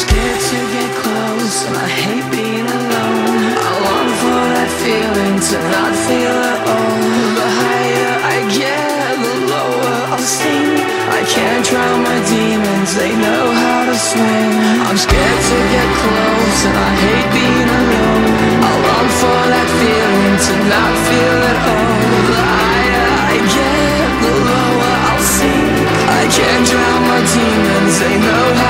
Scared to get close, and I hate being alone. I long for that feeling to not feel at all. The higher I get, the lower I'll sink. I can't drown my demons, they know how to swim. I'm scared to get close, and I hate being alone. I long for that feeling to not feel at all. The higher I get, the lower I'll sink. I can't drown my demons, they know how to swim.